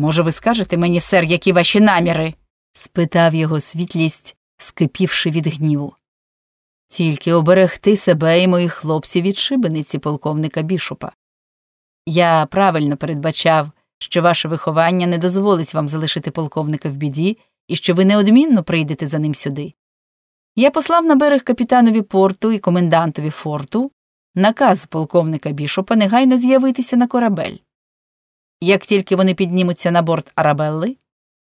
Може, ви скажете мені, сер, які ваші наміри? спитав його світлість, скипівши від гніву. Тільки оберегти себе і моїх хлопців від шибениці полковника бішопа. Я правильно передбачав, що ваше виховання не дозволить вам залишити полковника в біді і що ви неодмінно прийдете за ним сюди. Я послав на берег капітанові порту і комендантові форту наказ полковника бішопа негайно з'явитися на корабель. Як тільки вони піднімуться на борт Арабелли,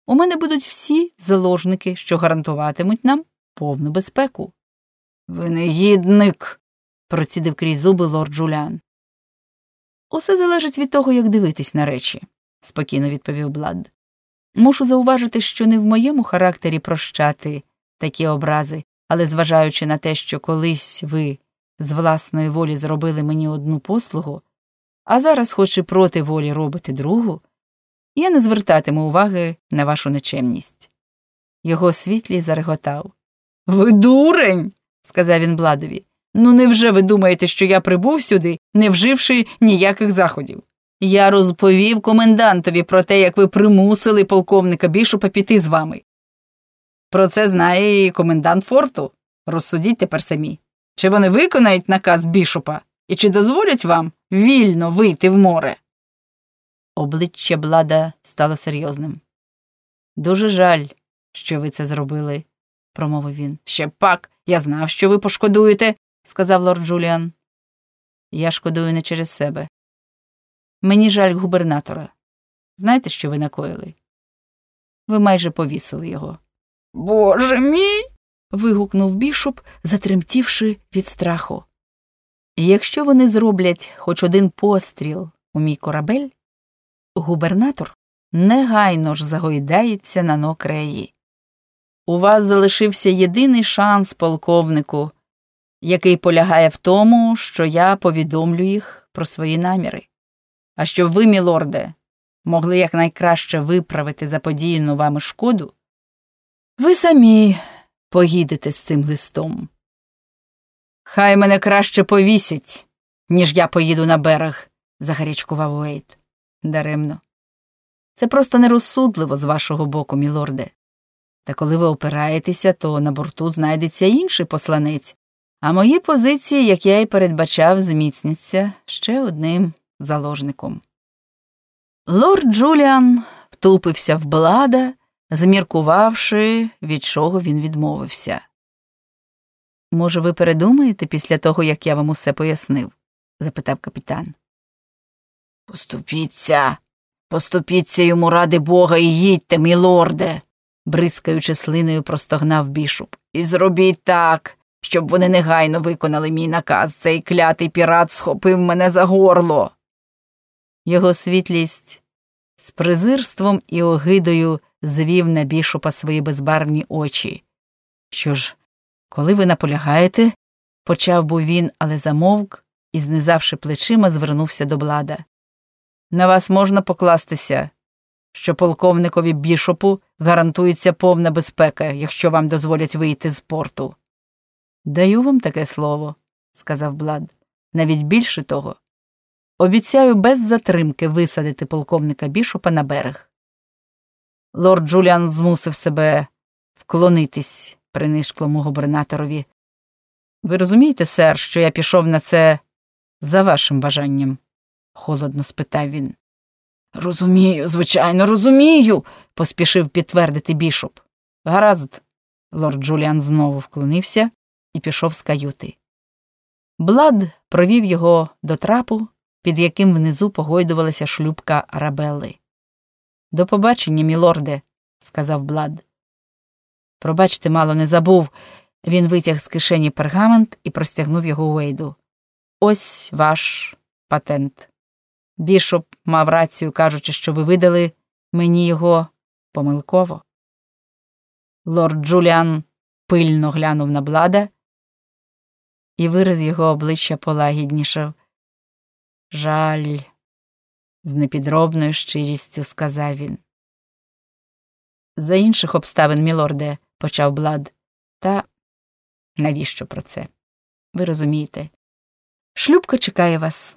у мене будуть всі заложники, що гарантуватимуть нам повну безпеку. Ви негідник, процідив крізь зуби лорд Джулян. Усе залежить від того, як дивитись на речі, спокійно відповів Блад. Мушу зауважити, що не в моєму характері прощати такі образи, але зважаючи на те, що колись ви з власної волі зробили мені одну послугу, а зараз, хоч і проти волі робите другу, я не звертатиму уваги на вашу нечемність. Його світлі зареготав. Ви дурень, сказав він Бладові. Ну невже ви думаєте, що я прибув сюди, не вживши ніяких заходів? Я розповів комендантові про те, як ви примусили полковника бішопа піти з вами. Про це знає і комендант форту. Розсудіть тепер самі. Чи вони виконають наказ бішопа і чи дозволять вам вільно вийти в море? Обличчя Блада стало серйозним. Дуже жаль, що ви це зробили, промовив він. Ще пак, я знав, що ви пошкодуєте, сказав лорд Джуліан. Я шкодую не через себе. Мені жаль губернатора. Знаєте, що ви накоїли? Ви майже повісили його. Боже мій. вигукнув бішоп, затремтівши від страху. Якщо вони зроблять хоч один постріл у мій корабель, губернатор негайно ж загойдається на нокреї. У вас залишився єдиний шанс, полковнику, який полягає в тому, що я повідомлю їх про свої наміри. А щоб ви, мілорде, могли якнайкраще виправити заподіяну вами шкоду, ви самі поїдете з цим листом. Хай мене краще повісять, ніж я поїду на берег, загарячкував Уейт. Даремно. Це просто нерозсудливо з вашого боку, мілорде. Та коли ви опираєтеся, то на борту знайдеться інший посланець, а мої позиції, як я й передбачав, зміцняться ще одним заложником. Лорд Джуліан втупився в блада, зміркувавши, від чого він відмовився. Може, ви передумаєте після того, як я вам усе пояснив? запитав капітан. Поступіться, поступіться йому ради бога і їдьте, мілорде, бризкаючи слиною, простогнав бішоп. І зробіть так, щоб вони негайно виконали мій наказ. Цей клятий пірат схопив мене за горло. Його світлість з презирством і огидою звів на бішопа свої безбарвні очі. Що ж, коли ви наполягаєте, почав був він, але замовк і, знизавши плечима, звернувся до блада. На вас можна покластися, що полковникові бішопу гарантується повна безпека, якщо вам дозволять вийти з порту. Даю вам таке слово, сказав Блад. Навіть більше того. Обіцяю без затримки висадити полковника бішопа на берег. Лорд Джуліан змусив себе вклонитись принишклому губернаторові. Ви розумієте, сер, що я пішов на це за вашим бажанням? холодно спитав він. Розумію, звичайно, розумію, поспішив підтвердити бішоп. Гаразд. Лорд Джуліан знову вклонився і пішов з каюти. Блад провів його до трапу, під яким внизу погойдувалася шлюпка Арабелли. До побачення, мілорде, сказав Блад. Пробачте, мало не забув. Він витяг з кишені пергамент і простягнув його Уейду. Ось ваш патент. Бішоп мав рацію, кажучи, що ви видали мені його помилково. Лорд Джуліан пильно глянув на блада, і вираз його обличчя полагіднішав. Жаль, з непідробною щирістю сказав він. За інших обставин, мілорде, почав Блад, та навіщо про це? Ви розумієте? Шлюбка чекає вас.